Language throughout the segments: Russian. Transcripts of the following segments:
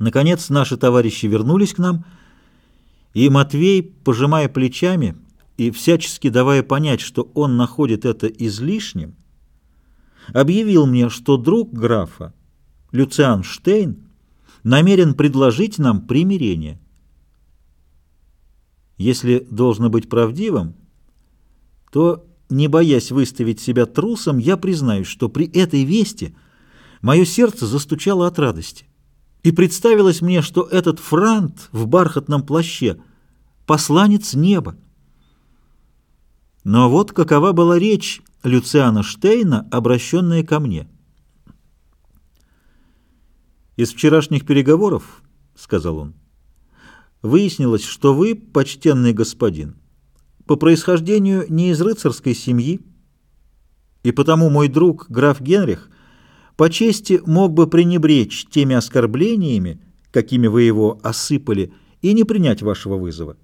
Наконец наши товарищи вернулись к нам, и Матвей, пожимая плечами и всячески давая понять, что он находит это излишним, объявил мне, что друг графа, Люциан Штейн, намерен предложить нам примирение. Если должно быть правдивым, то, не боясь выставить себя трусом, я признаюсь, что при этой вести мое сердце застучало от радости. И представилось мне, что этот франт в бархатном плаще — посланец неба. Но вот какова была речь Люциана Штейна, обращенная ко мне. «Из вчерашних переговоров, — сказал он, — выяснилось, что вы, почтенный господин, по происхождению не из рыцарской семьи, и потому мой друг, граф Генрих, по чести мог бы пренебречь теми оскорблениями, какими вы его осыпали, и не принять вашего вызова.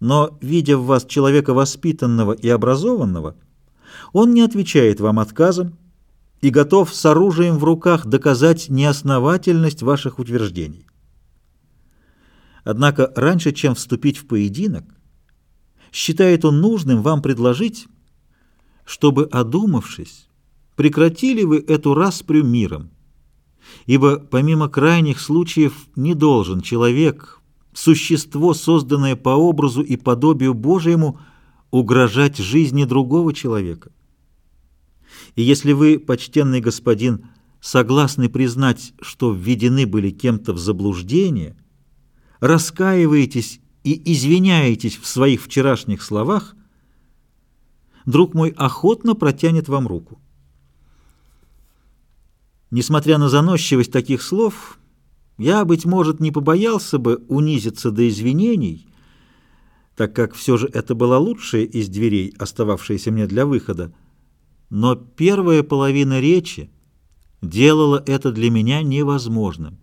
Но, видя в вас человека воспитанного и образованного, он не отвечает вам отказом и готов с оружием в руках доказать неосновательность ваших утверждений. Однако раньше, чем вступить в поединок, считает он нужным вам предложить, чтобы, одумавшись, прекратили вы эту распрю миром. Ибо помимо крайних случаев не должен человек, существо, созданное по образу и подобию Божьему, угрожать жизни другого человека. И если вы, почтенный господин, согласны признать, что введены были кем-то в заблуждение, раскаиваетесь и извиняетесь в своих вчерашних словах, друг мой охотно протянет вам руку. Несмотря на заносчивость таких слов, я, быть может, не побоялся бы унизиться до извинений, так как все же это была лучшая из дверей, остававшаяся мне для выхода. Но первая половина речи делала это для меня невозможным.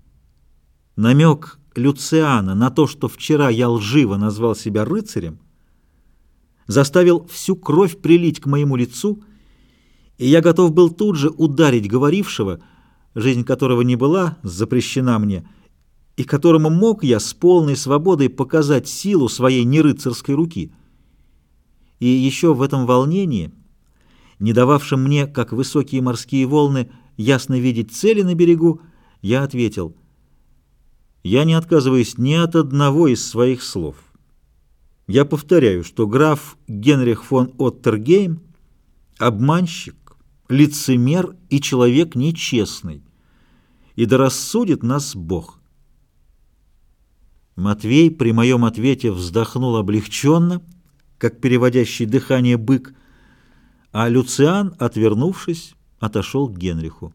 Намек Люциана на то, что вчера я лживо назвал себя рыцарем, заставил всю кровь прилить к моему лицу, и я готов был тут же ударить говорившего — жизнь которого не была запрещена мне, и которому мог я с полной свободой показать силу своей нерыцарской руки. И еще в этом волнении, не дававшем мне, как высокие морские волны, ясно видеть цели на берегу, я ответил, «Я не отказываюсь ни от одного из своих слов. Я повторяю, что граф Генрих фон Оттергейм — обманщик, лицемер и человек нечестный, и да рассудит нас Бог. Матвей при моем ответе вздохнул облегченно, как переводящий дыхание бык, а Люциан, отвернувшись, отошел к Генриху.